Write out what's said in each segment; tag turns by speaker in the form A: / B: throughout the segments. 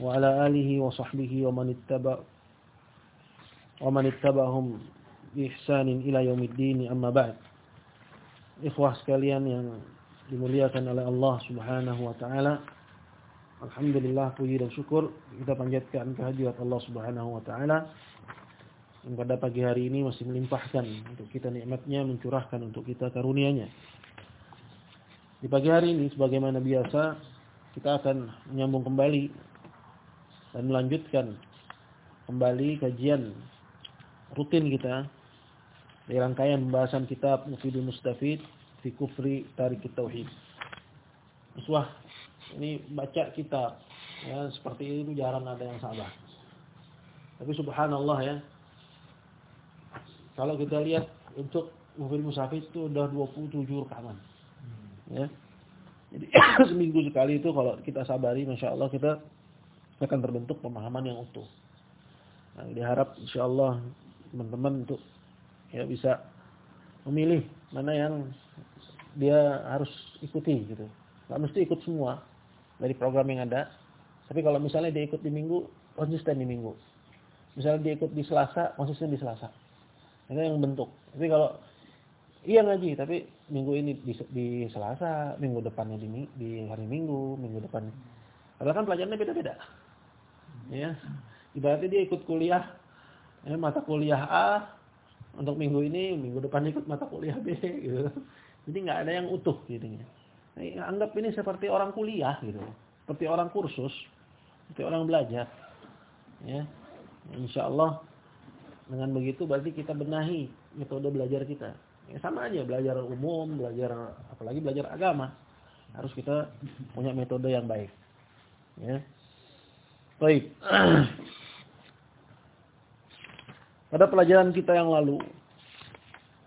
A: وعلى آله وصحبه ومن اتبع ومن اتبعهم بإحسان إلى يوم الدين أما بعد Ikhwah sekalian yang dimuliakan oleh Allah Subhanahu wa taala. Alhamdulillah puji dan syukur kita panjatkan kehadirat Allah Subhanahu wa taala yang pada pagi hari ini masih melimpahkan untuk kita nikmatnya, mencurahkan untuk kita karunia-Nya. Di pagi hari ini sebagaimana biasa kita akan menyambung kembali dan melanjutkan kembali kajian rutin kita dari rangkaian pembahasan kitab Mufidul Mustafid fi Kufri Tarik Tauhid. Uswah, ini baca kitab ya seperti itu jarang ada yang sabar. Tapi subhanallah ya. Kalau kita lihat untuk Mufidul Mustafid itu udah 27 rekaman. Ya. Jadi seminggu sekali itu kalau kita sabari Masya Allah kita akan terbentuk pemahaman yang utuh. Nah, diharap insya Allah teman-teman untuk ya bisa memilih mana yang dia harus ikuti gitu. Gak mesti ikut semua dari program yang ada. Tapi kalau misalnya dia ikut di minggu, konsisten di minggu. Misalnya dia ikut di Selasa, konsisten di Selasa. Itu yang bentuk. Tapi kalau iya ngaji, tapi minggu ini di, di Selasa, minggu depannya di, di hari Minggu, minggu depan. Padahal kan pelajarannya beda-beda. Ya. Ibaratnya dia ikut kuliah, ya, mata kuliah A, untuk minggu ini, minggu depan ikut mata kuliah B gitu. Jadi nggak ada yang utuh gitu Nah, anggap ini seperti orang kuliah gitu. Seperti orang kursus, seperti orang belajar. Ya. Insya Allah dengan begitu berarti kita benahi metode belajar kita. Ya, sama aja belajar umum, belajar apalagi belajar agama. Harus kita punya metode yang baik. Ya. Baik. pada pelajaran kita yang lalu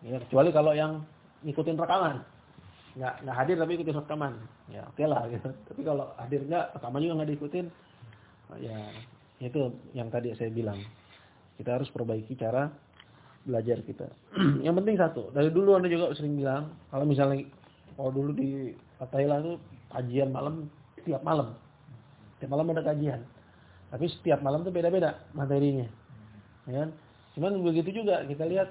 A: ya kecuali kalau yang ngikutin rekaman. Nggak nggak hadir tapi ikutin rekaman. Ya oke okay lah gitu. Tapi kalau hadir nggak rekaman juga nggak diikutin ya itu yang tadi saya bilang. Kita harus perbaiki cara belajar kita. Yang penting satu dari dulu anda juga sering bilang kalau misalnya kalau dulu di Thailand itu kajian malam tiap malam. Tiap malam ada kajian tapi setiap malam tuh beda-beda materinya ya kan? Cuman begitu juga kita lihat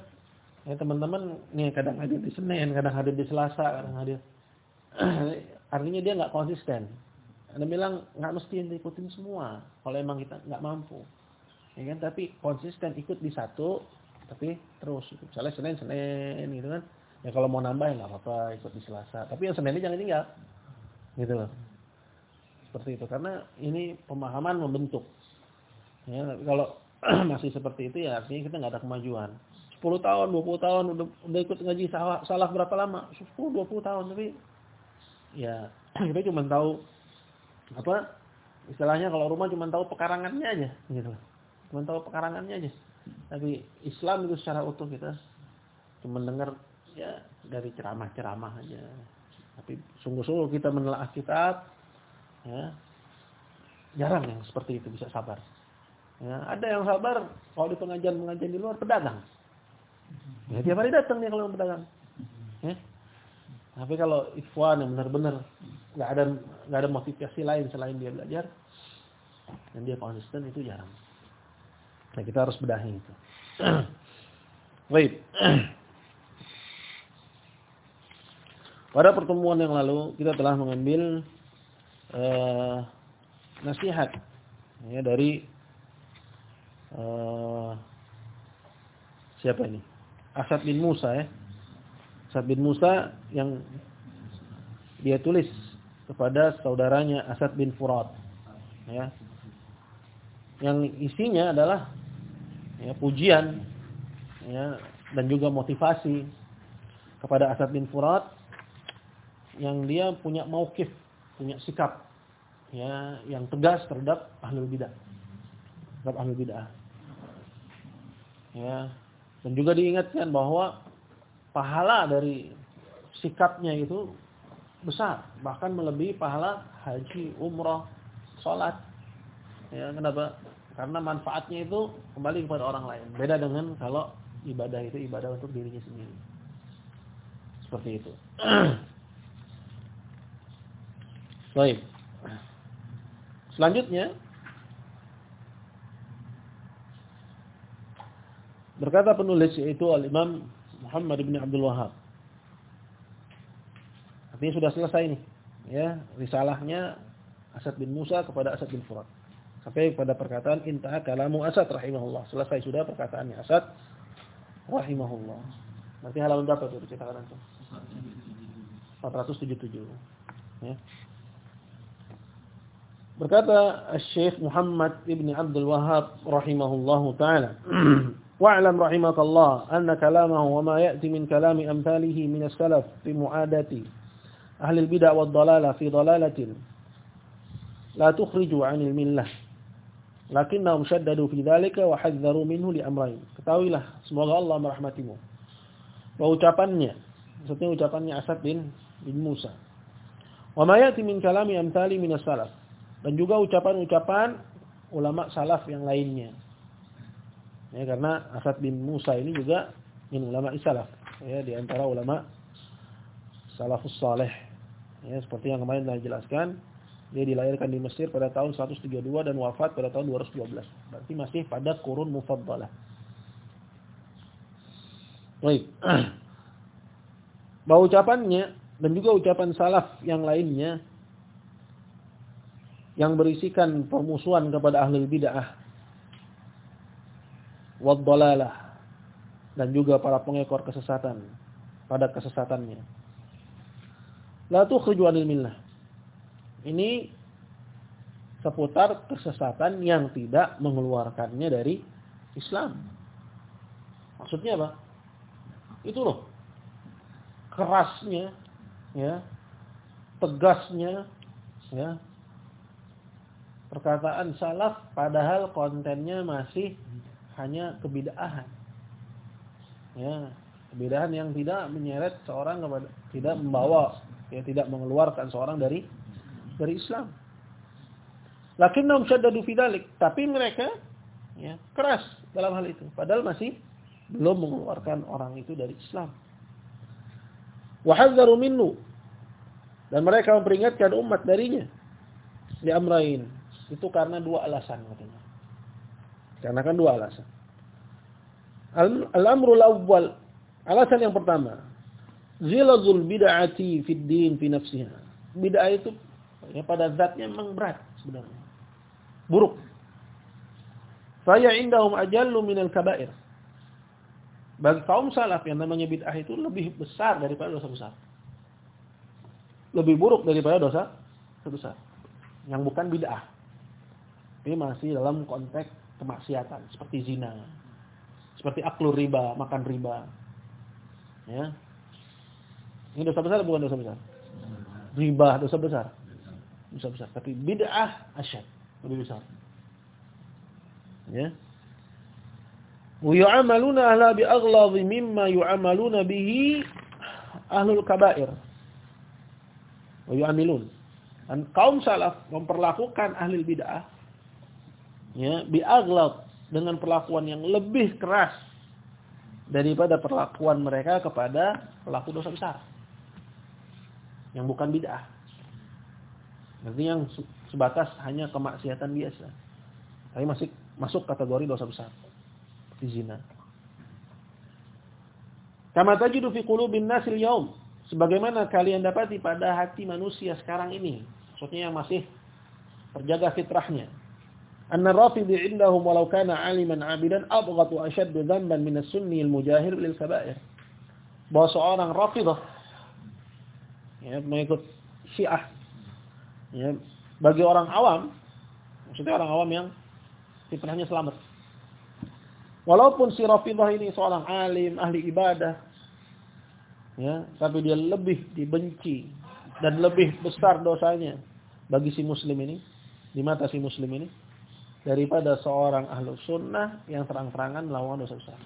A: ya teman-teman nih kadang hadir di Senin, kadang hadir di Selasa, kadang hadir. Artinya dia nggak konsisten. Anda bilang nggak mesti ikutin semua kalau emang kita nggak mampu. Ya kan? Tapi konsisten ikut di satu, tapi terus. Misalnya Senin Senin gitu kan. Ya kalau mau nambah ya nggak apa-apa ikut di Selasa. Tapi yang Senin ini jangan tinggal. Gitu loh. Seperti itu karena ini pemahaman membentuk. Ya, kalau masih seperti itu ya artinya kita nggak ada kemajuan. 10 tahun, 20 tahun udah udah ikut ngaji salah, salah berapa lama? 10, 20 tahun tapi ya kita cuma tahu apa istilahnya kalau rumah cuma tahu pekarangannya aja gitu. Cuma tahu pekarangannya aja. Tapi Islam itu secara utuh kita cuma dengar ya dari ceramah-ceramah aja. Tapi sungguh-sungguh kita menelaah kitab ya jarang yang seperti itu bisa sabar. Ya, ada yang sabar kalau di pengajian-pengajian di luar pedagang. Ya tiap hari datang dia kalau pedagang. Ya. Tapi kalau ikhwan yang benar-benar nggak ada nggak ada motivasi lain selain dia belajar dan dia konsisten itu jarang. Nah kita harus bedahi itu. Baik. Pada pertemuan yang lalu kita telah mengambil uh, nasihat ya dari uh, siapa ini? Asad bin Musa ya. Asad bin Musa yang dia tulis kepada saudaranya Asad bin Furat. Ya. Yang isinya adalah ya, pujian ya, dan juga motivasi kepada Asad bin Furat yang dia punya maukif, punya sikap ya yang tegas terhadap ahlul bidah. terhadap ahli bid'ah. Ya. Dan juga diingatkan bahwa pahala dari sikapnya itu besar, bahkan melebihi pahala haji, umrah, salat. Ya, kenapa? Karena manfaatnya itu kembali kepada orang lain. Beda dengan kalau ibadah itu ibadah untuk dirinya sendiri. Seperti itu. Baik. Selanjutnya berkata penulis yaitu Al-Imam Muhammad bin Abdul Wahab. Artinya sudah selesai nih. Ya, risalahnya Asad bin Musa kepada Asad bin Furat. Sampai pada perkataan intaha kalamu Asad rahimahullah. Selesai sudah perkataannya Asad rahimahullah. Berarti halaman berapa itu dicetakan antum? 477. Ya. Berkata Syekh Muhammad Ibn Abdul Wahab rahimahullahu taala, "Wa'lam rahimakallah anna kalamahu wa ma ya'ti min kalami amthalihi min as-salaf fi mu'adati ahli al-bid'ah wad dalalah fi dalalatin la tukhriju 'anil millah." Lakinnahum shaddadu fi dhalika wa hadzaru minhu li amrayn. Ketahuilah, semoga Allah merahmatimu. Bahwa ucapannya, maksudnya ucapannya Asad bin bin Musa. Wa ma ya'ti min kalami amthali min as-salaf dan juga ucapan-ucapan ulama salaf yang lainnya. Ya, karena Asad bin Musa ini juga min ulama salaf, ya di antara ulama salafus saleh. Ya, seperti yang kemarin telah dijelaskan, dia dilahirkan di Mesir pada tahun 132 dan wafat pada tahun 212. Berarti masih pada kurun mufaddalah. Baik. Bahwa ucapannya dan juga ucapan salaf yang lainnya yang berisikan permusuhan kepada ahli bid'ah wad dan juga para pengekor kesesatan pada kesesatannya. La tukhriju anil millah. Ini seputar kesesatan yang tidak mengeluarkannya dari Islam. Maksudnya apa? Itu loh. Kerasnya ya. Tegasnya ya perkataan salaf padahal kontennya masih hanya kebidahan. Ya, kebidahan yang tidak menyeret seorang kepada tidak membawa ya tidak mengeluarkan seorang dari dari Islam. Lakinnahum syaddadu fi tapi mereka ya keras dalam hal itu padahal masih belum mengeluarkan orang itu dari Islam. Wa minnu dan mereka memperingatkan umat darinya di amrain itu karena dua alasan katanya. Karena kan dua alasan. Al-amrul awwal, alasan yang pertama, zilazul bid'ati fid din fi nafsiha. Bid'ah itu ya pada zatnya memang berat sebenarnya. Buruk. Saya indahum ajallu minal kabair. Bagi kaum salaf yang namanya bid'ah itu lebih besar daripada dosa besar. Lebih buruk daripada dosa besar. Yang bukan bid'ah. Ini masih dalam konteks kemaksiatan seperti zina. Seperti aklur riba, makan riba. Ya. Ini dosa besar bukan dosa besar? Riba dosa besar. Dosa besar, tapi bid'ah asyad, lebih besar. Ya. Wa yu'amaluna ahla bi aghladhi mimma yu'amaluna bihi ahlul kaba'ir. Yu'amilun. Dan kaum salaf memperlakukan ahli bid'ah ya biaglab dengan perlakuan yang lebih keras daripada perlakuan mereka kepada pelaku dosa besar yang bukan bid'ah. Berarti yang sebatas hanya kemaksiatan biasa. Tapi masih masuk kategori dosa besar. Seperti zina. Kama tajidu fi qulubin nasil yaum. Sebagaimana kalian dapati pada hati manusia sekarang ini. Maksudnya yang masih terjaga fitrahnya أن الرافض عندهم ولو كان aliman abidan أبغط أشد ذنبا min as-sunni al-mujahir lil kaba'ir. Bahwa seorang rafidah ya Syiah. Ya, bagi orang awam, maksudnya orang awam yang tipenya selamat. Walaupun si rafidah ini seorang alim, ahli ibadah, ya, tapi dia lebih dibenci dan lebih besar dosanya bagi si muslim ini, di mata si muslim ini daripada seorang ahlu sunnah yang terang-terangan melakukan dosa besar.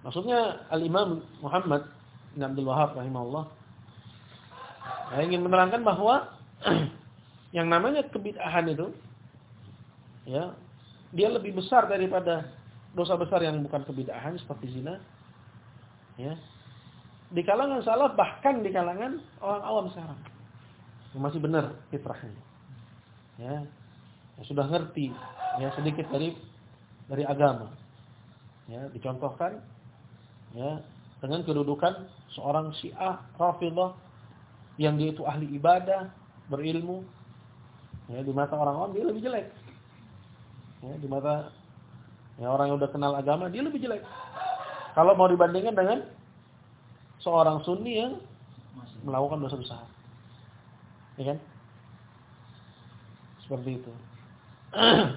A: Maksudnya Al-Imam Muhammad bin Abdul Wahab rahimahullah saya ingin menerangkan bahwa yang namanya kebid'ahan itu ya dia lebih besar daripada dosa besar yang bukan kebid'ahan seperti zina ya. Di kalangan salaf bahkan di kalangan orang awam sekarang. Masih benar fitrahnya ya yang sudah ngerti ya sedikit dari dari agama ya dicontohkan ya dengan kedudukan seorang Syiah Rafidhah yang dia itu ahli ibadah, berilmu ya di mata orang awam dia lebih jelek. Ya, di mata ya orang yang udah kenal agama dia lebih jelek. Kalau mau dibandingkan dengan seorang sunni yang melakukan dosa besar. Ya kan? Seperti itu.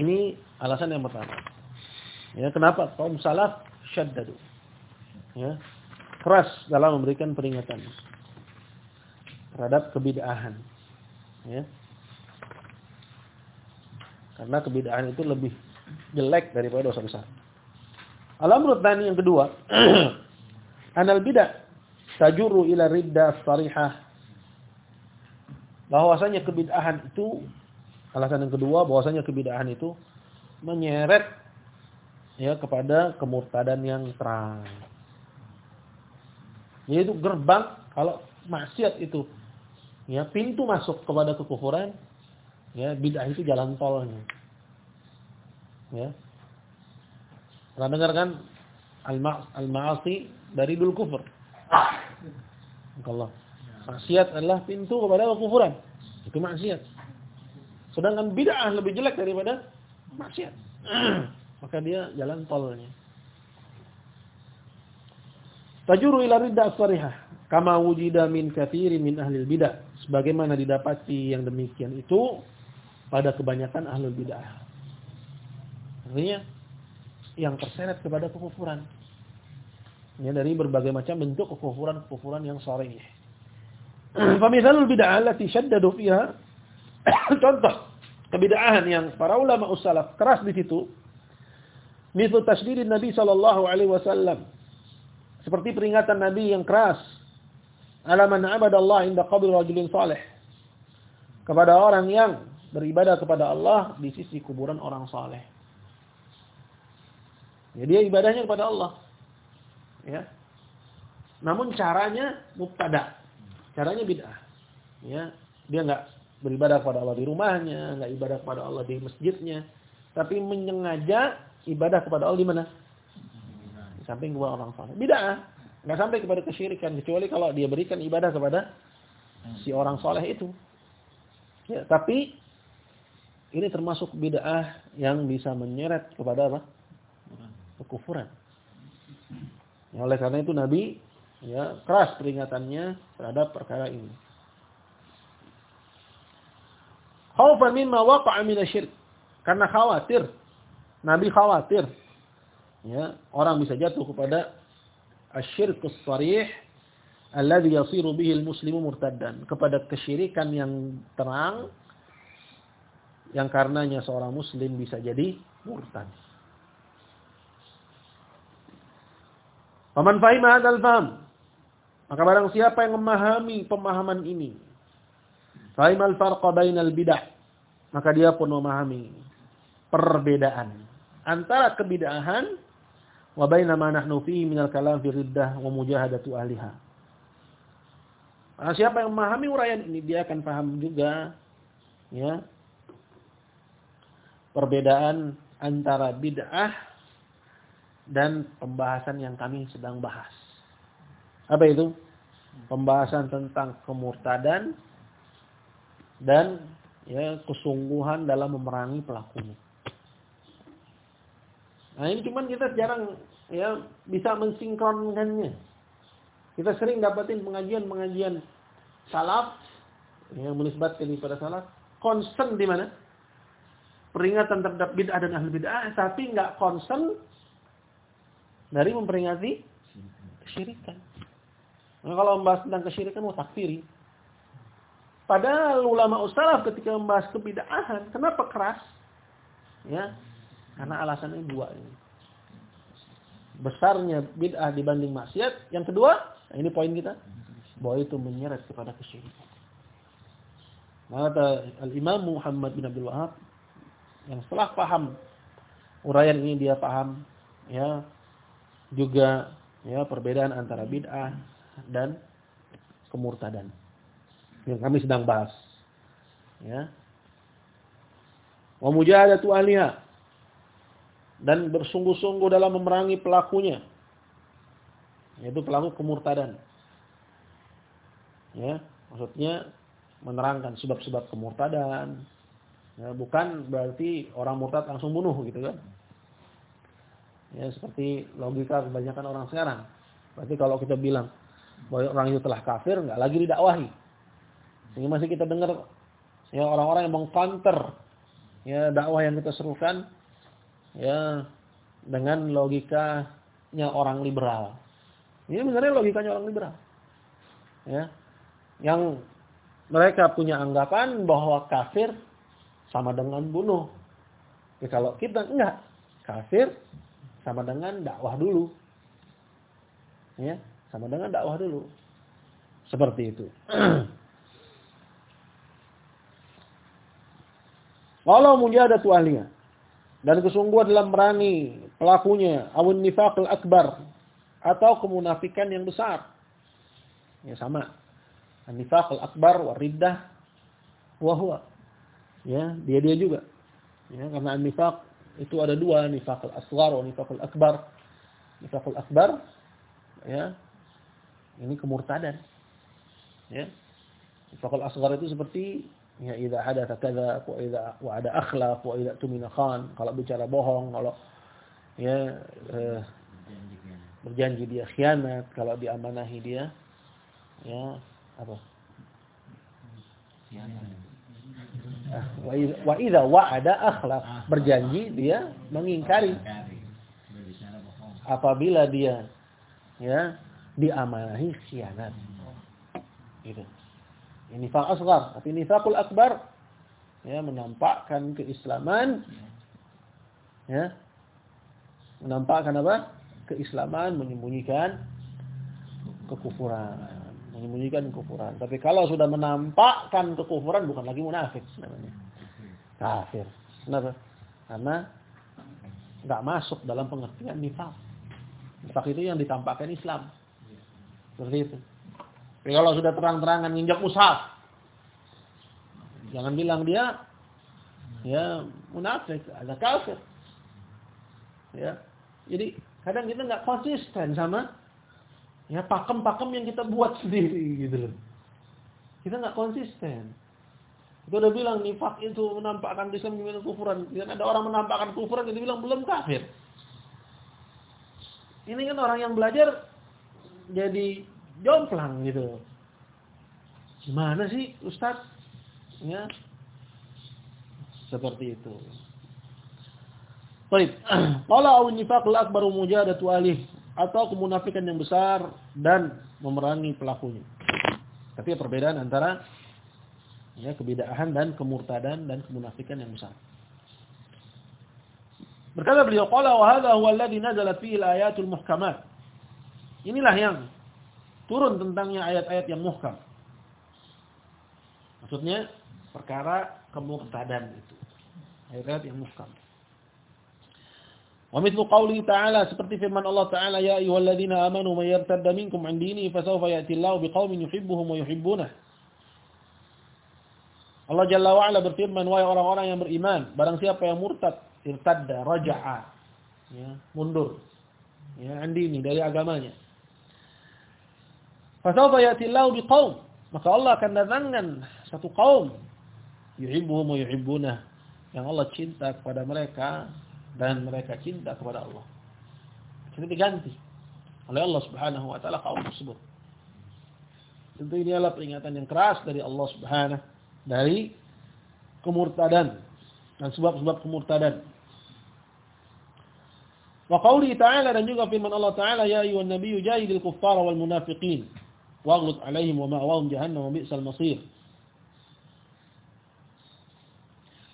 A: Ini alasan yang pertama. Ya, kenapa kaum salaf syaddadu? Ya. Keras dalam memberikan peringatan terhadap kebid'ahan. Ya. Karena kebid'ahan itu lebih jelek daripada dosa besar. Al-amru yang kedua, anal bid'ah tajuru ila ridda sarihah. Bahwasanya kebid'ahan itu alasan yang kedua bahwasanya kebid'ahan itu menyeret ya kepada kemurtadan yang terang. Yaitu gerbang kalau maksiat itu ya pintu masuk kepada kekufuran ya bid'ah itu jalan tolnya. Ya. Pernah dengar kan al-ma'asi dari dul kufur. Allah. Maksiat adalah pintu kepada kekufuran. Itu maksiat. Sedangkan bid'ah lebih jelek daripada maksiat. maka dia jalan tolnya. Tajuru ila ridda asfarihah kama wujida min kathiri min ahli bidah sebagaimana didapati yang demikian itu pada kebanyakan ahli bidah. Artinya yang terseret kepada kekufuran. Ya, dari berbagai macam bentuk kekufuran-kekufuran yang sharih. Famisalul bid'ah allati syaddadu fiha contoh kebid'ahan yang para ulama ussalaf keras di situ Mithlu tasdirin Nabi sallallahu alaihi wasallam. Seperti peringatan Nabi yang keras. Ala man abadallah inda qabri rajulin salih. Kepada orang yang beribadah kepada Allah di sisi kuburan orang saleh. Ya, ibadahnya kepada Allah. Ya. Namun caranya mubtada. Caranya bid'ah. Ya, dia enggak beribadah kepada Allah di rumahnya, enggak ibadah kepada Allah di masjidnya, tapi menyengaja ibadah kepada Allah di mana? Di samping dua orang saleh. Bid'ah. Enggak sampai kepada kesyirikan kecuali kalau dia berikan ibadah kepada si orang soleh itu. Ya, tapi ini termasuk bid'ah yang bisa menyeret kepada apa? Kekufuran. Ya, oleh karena itu Nabi ya keras peringatannya terhadap perkara ini. Khaufan mimma waqa'a min asyirk. Karena khawatir Nabi khawatir ya, orang bisa jatuh kepada asyirkus sharih alladhi yasiru bihi al-muslimu murtaddan, kepada kesyirikan yang terang yang karenanya seorang muslim bisa jadi murtad. Paman fahima hadzal faham. Maka barang siapa yang memahami pemahaman ini, fahimal farqa bainal bidah, maka dia pun memahami perbedaan antara kebid'ahan wa baina ma nahnu fihi minal kalam fi riddah wa mujahadatu ahliha. Nah, siapa yang memahami uraian ini dia akan paham juga ya perbedaan antara bid'ah dan pembahasan yang kami sedang bahas. Apa itu? Pembahasan tentang kemurtadan dan ya kesungguhan dalam memerangi pelakunya. Nah ini cuman kita jarang ya bisa mensinkronkannya. Kita sering dapatin pengajian-pengajian salaf yang menisbatkan kepada salaf concern di mana? Peringatan terhadap bid'ah dan ahli bid'ah tapi nggak concern dari memperingati kesyirikan. Nah, kalau membahas tentang kesyirikan mau takfiri. Padahal ulama ussalaf ketika membahas kebid'ahan, kenapa keras? Ya, karena alasannya dua ini. Besarnya bid'ah dibanding maksiat. Yang kedua, nah ini poin kita, bahwa itu menyeret kepada kesyirikan. Maka Al-Imam Muhammad bin Abdul Wahab yang setelah paham uraian ini dia paham ya juga ya perbedaan antara bid'ah dan kemurtadan. Yang kami sedang bahas. Ya. Wa mujahadatu ahliha. Dan bersungguh-sungguh dalam memerangi pelakunya. Yaitu pelaku kemurtadan. Ya maksudnya menerangkan sebab-sebab kemurtadan. Ya, bukan berarti orang murtad langsung bunuh gitu kan. Ya, seperti logika kebanyakan orang sekarang. Berarti kalau kita bilang orang itu telah kafir, nggak lagi didakwahi. Ini masih kita dengar ya orang-orang yang mengcounter ya dakwah yang kita serukan ya dengan logikanya orang liberal. Ini sebenarnya logikanya orang liberal. Ya. Yang mereka punya anggapan bahwa kafir sama dengan bunuh. Ya, kalau kita enggak, kafir sama dengan dakwah dulu. Ya, sama dengan dakwah dulu. Seperti itu. Walau mujadatu ahliya dan kesungguhan dalam merangi pelakunya awun nifaqil akbar atau kemunafikan yang besar. Ya sama. An-nifaqul akbar wa riddah wa huwa. Ya, dia dia juga. Ya, karena an-nifaq itu ada dua nifakul dan nifakul akbar. Nifakul akbar ya. Ini kemurtadan. Ya. Nifakul asghar itu seperti ya idza hadatha kadza wa idza wa ada akhlaq wa idza tumina khan. Kalau bicara bohong, kalau ya eh, berjanji dia khianat, kalau diamanahi dia ya apa? Khianat Wa idza wa'ada akhlaf. Berjanji dia mengingkari. Apabila dia ya diamanahi khianat. Gitu. Ini nifaq asghar, tapi nifaqul akbar ya menampakkan keislaman ya menampakkan apa? keislaman menyembunyikan kekufuran menyembunyikan kekufuran. Tapi kalau sudah menampakkan kekufuran bukan lagi munafik namanya. Kafir. Kenapa? Karena nggak masuk dalam pengertian nifak. Nifak itu yang ditampakkan Islam. Seperti itu. Tapi kalau sudah terang-terangan nginjak mushaf, jangan bilang dia ya munafik, ada kafir. Ya. Jadi kadang kita nggak konsisten sama Ya pakem-pakem yang kita buat sendiri gitu loh. Kita nggak konsisten. Kita udah bilang nifak itu menampakkan Islam dengan kufuran. Dan ada orang menampakkan kufuran kita bilang belum kafir. Ini kan orang yang belajar jadi jomplang gitu. Gimana sih Ustaz? Ya. Seperti itu. Baik. Qala au nifaqul akbaru mujadatu alih atau kemunafikan yang besar dan memerangi pelakunya. Tapi perbedaan antara ya kebidaahan dan kemurtadan dan kemunafikan yang besar. Berkata beliau qala wa hadha huwa alladhi nazalat fihi al-ayatul muhkamat. Inilah yang turun tentangnya ayat-ayat yang muhkam. Maksudnya perkara kemurtadan itu. Ayat-ayat yang muhkam. Wa mithlu qawli ta'ala seperti firman Allah Ta'ala ya ayyuhalladzina amanu may yartadda minkum 'an dinihi fasawfa ya'ti Allahu biqaumin yuhibbuhum wa yuhibbunah. Allah Jalla wa ala berfirman wahai orang-orang yang beriman, barang siapa yang murtad, irtadda, raja'a, ya, mundur. Ya, andini dari agamanya. Fasawfa ya'ti Allahu biqaum, maka Allah akan datangkan satu kaum yuhibbuhum wa yuhibbunah yang Allah cinta kepada mereka dan mereka cinta kepada Allah. Jadi diganti oleh Allah Subhanahu wa taala kaum tersebut. Tentu ini adalah peringatan yang keras dari Allah Subhanahu dari kemurtadan dan sebab-sebab kemurtadan. Wa qauli ta'ala dan juga firman Allah Ta'ala ya ayyuhan nabiyyu jahidil kuffara wal munafiqin waghlud 'alaihim wa ma'wahum jahannam wa.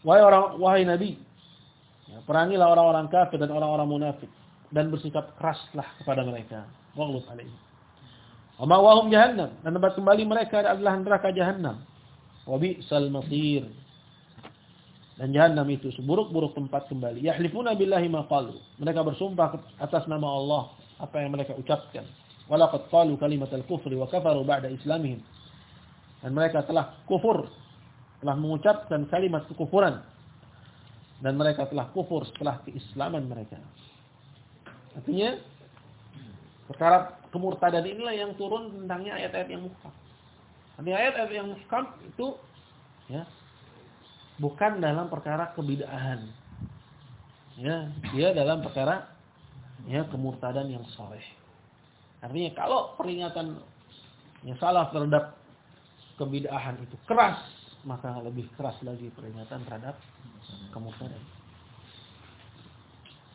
A: Wahai orang wahai Nabi, ya, perangilah orang-orang kafir dan orang-orang munafik dan bersikap keraslah kepada mereka. Waghluz alaihim. Wa jahannam dan tempat kembali mereka adalah neraka jahannam. Wa bi'sal masir. Dan jahannam itu seburuk-buruk tempat kembali. Yahlifuna billahi ma qalu. Mereka bersumpah atas nama Allah apa yang mereka ucapkan. Walaqad qalu kalimatal kufri wa kafaru ba'da islamihim. Dan mereka telah kufur, telah mengucapkan kalimat kekufuran dan mereka telah kufur setelah keislaman mereka. Artinya perkara kemurtadan inilah yang turun tentangnya ayat-ayat yang muhkam. Artinya ayat-ayat yang muhkam itu ya bukan dalam perkara kebid'ahan. Ya, dia dalam perkara ya kemurtadan yang saleh. Artinya kalau peringatan yang salah terhadap kebid'ahan itu keras, maka lebih keras lagi peringatan terhadap kemurtadan.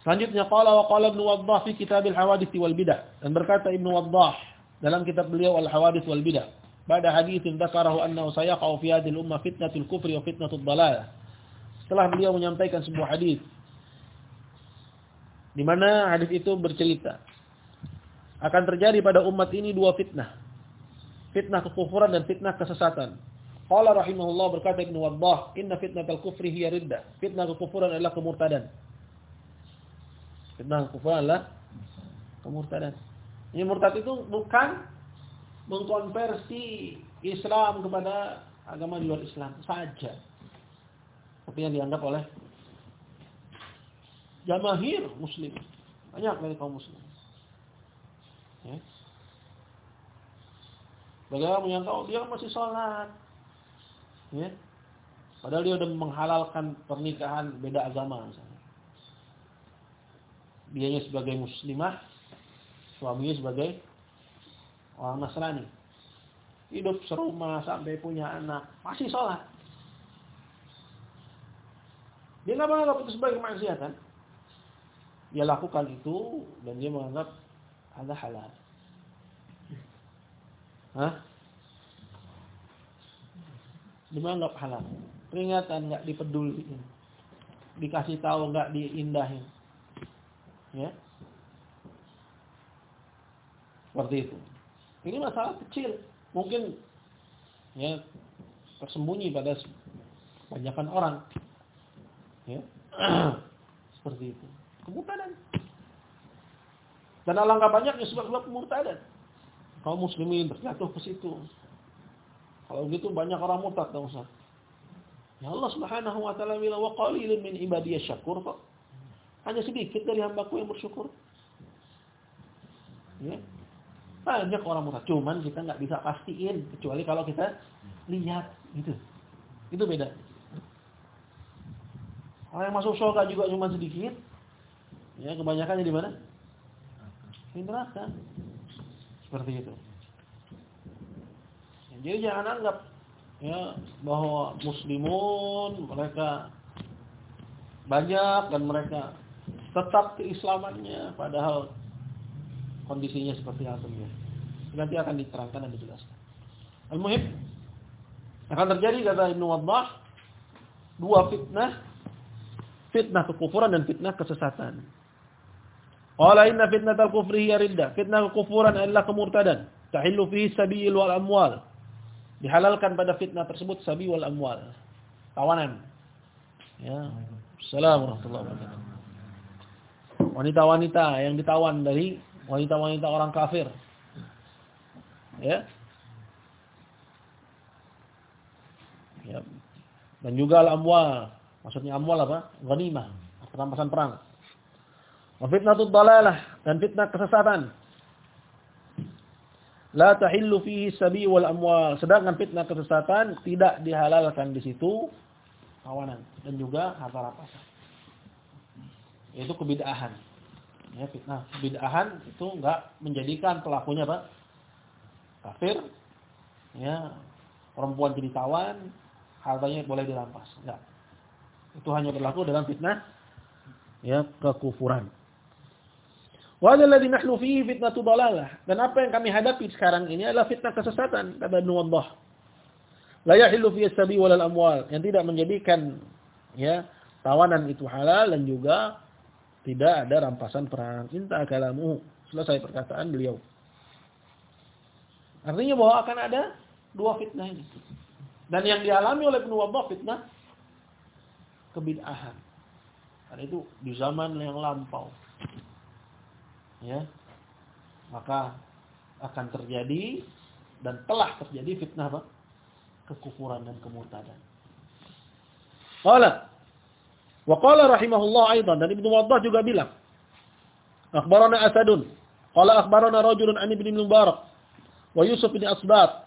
A: Selanjutnya qala wa qala Ibnu Waddah fi kitab al-hawadith wal bidah dan berkata Ibnu Waddah dalam kitab beliau al-hawadith wal bidah pada hadis dzakarahu annahu sayaqa'u fi hadhihi al-ummah fitnatul kufri wa fitnatud dhalalah. Setelah beliau menyampaikan sebuah hadis di mana hadis itu bercerita akan terjadi pada umat ini dua fitnah. Fitnah kekufuran dan fitnah kesesatan. Qala rahimahullah berkata Ibnu Waddah, "Inna fitnatal kufri hiya riddah." Fitnah kekufuran adalah kemurtadan. Fitnah kekufuran adalah kemurtadan. Ini murtad itu bukan mengkonversi Islam kepada agama di luar Islam saja. Seperti yang dianggap oleh jamahir muslim. Banyak dari kaum muslim. Ya. Bagaimana menyangka oh, dia masih sholat. Ya. Padahal dia sudah menghalalkan pernikahan beda agama misalnya dianya sebagai muslimah, suaminya sebagai orang Nasrani. Hidup serumah sampai punya anak, masih sholat. Dia nggak menganggap itu sebagai maksiatan. Dia lakukan itu dan dia menganggap ada halal. Hah? Menganggap halal. Peringatan nggak dipeduliin. Dikasih tahu nggak diindahin. Ya. Seperti itu. Ini masalah kecil. Mungkin ya tersembunyi pada kebanyakan orang. Ya. Seperti itu. Kemurtadan. Dan alangkah banyaknya sebab-sebab kemurtadan. Kaum muslimin terjatuh ke situ. Kalau gitu banyak orang murtad dong Ustaz. Ya Allah Subhanahu wa taala bilang wa qalilun min ibadiyasy syakur kok. Hanya sedikit dari hambaku yang bersyukur. Ya. Banyak orang murtad. Cuman kita nggak bisa pastiin. Kecuali kalau kita lihat. Gitu. Itu beda. Orang yang masuk surga juga cuma sedikit. Ya, kebanyakannya di mana? Di neraka. Seperti itu. Jadi jangan anggap ya bahwa muslimun mereka banyak dan mereka tetap keislamannya padahal kondisinya seperti apa ya. Nanti akan diterangkan dan dijelaskan. Al-muhim akan terjadi kata Ibnu Waddah dua fitnah fitnah kekufuran dan fitnah kesesatan. Qala inna al kufri hiya riddah. Fitnah kekufuran adalah kemurtadan. Tahillu fihi sabil wal amwal. Dihalalkan pada fitnah tersebut sabi wal amwal. Tawanan. Ya. Assalamualaikum wanita-wanita yang ditawan dari wanita-wanita orang kafir. Ya. Ya. Dan juga al-amwal. Maksudnya amwal apa? Ghanimah, rampasan perang. Wa fitnatud dalalah dan fitnah kesesatan. La tahillu fihi sabi wal amwal. Sedangkan fitnah kesesatan tidak dihalalkan di situ tawanan dan juga harta rampasan yaitu kebid'ahan. Ya, fitnah kebid'ahan itu enggak menjadikan pelakunya apa? Kafir. Ya, perempuan jadi tawan, hartanya boleh dirampas. Enggak. Itu hanya berlaku dalam fitnah ya kekufuran. Wa alladhi nahnu fihi fitnatu dalalah. Dan apa yang kami hadapi sekarang ini adalah fitnah kesesatan kata Ibnu Waddah. La yahillu sabi wal amwal, yang tidak menjadikan ya tawanan itu halal dan juga tidak ada rampasan perang. Inta kalamu. Selesai perkataan beliau. Artinya bahwa akan ada dua fitnah ini. Dan yang dialami oleh Ibnu fitnah kebid'ahan. Karena itu di zaman yang lampau. Ya. Maka akan terjadi dan telah terjadi fitnah apa? kekufuran dan kemurtadan. Qala wa qala rahimahullah aidan dan Ibnu Waddah juga bilang Akhbarana Asadun qala akhbarana rajulun an Ibnu Mubarak wa Yusuf bin Asbat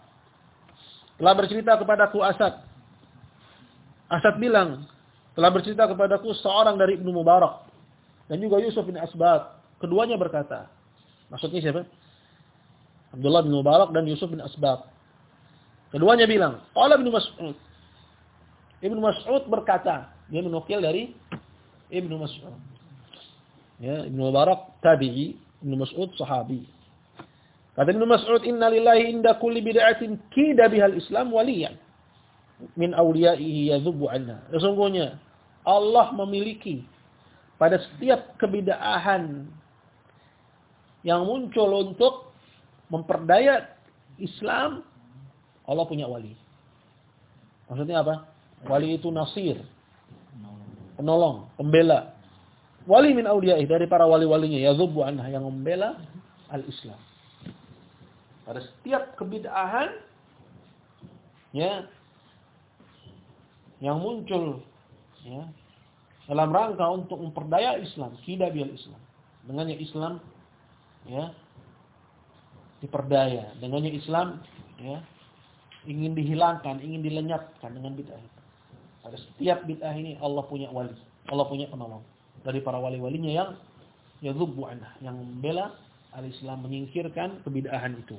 A: telah bercerita kepadaku Asad Asad bilang telah bercerita kepadaku seorang dari Ibnu Mubarak dan juga Yusuf bin Asbat keduanya berkata maksudnya siapa Abdullah bin Mubarak dan Yusuf bin Asbab. Keduanya bilang, Qala Ibnu Mas'ud. Ibnu Mas'ud berkata, dia menukil dari Ibnu Mas'ud. Ya, Ibnu Mubarak tabi'i, Ibnu Mas'ud sahabi. Kata Ibnu Mas'ud, "Inna lillahi inda kulli bid'atin kida bihal Islam waliyan min awliyaihi yadhubu anha." Sesungguhnya Allah memiliki pada setiap kebidaahan yang muncul untuk memperdaya Islam, Allah punya wali. Maksudnya apa? Wali itu nasir, penolong, pembela. Wali min awliya'ih dari para wali-walinya yadhubu anha yang membela al-Islam. Pada setiap kebid'ahan ya yang muncul ya dalam rangka untuk memperdaya Islam, kida bial Islam. Dengannya Islam ya diperdaya. Dengannya Islam ya, ingin dihilangkan, ingin dilenyapkan dengan bid'ah. Pada setiap bid'ah ini Allah punya wali, Allah punya penolong. Dari para wali-walinya yang yadhubbu anha, yang membela al-Islam menyingkirkan kebid'ahan itu.